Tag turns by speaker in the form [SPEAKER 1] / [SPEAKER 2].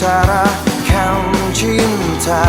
[SPEAKER 1] sarahkan cinta.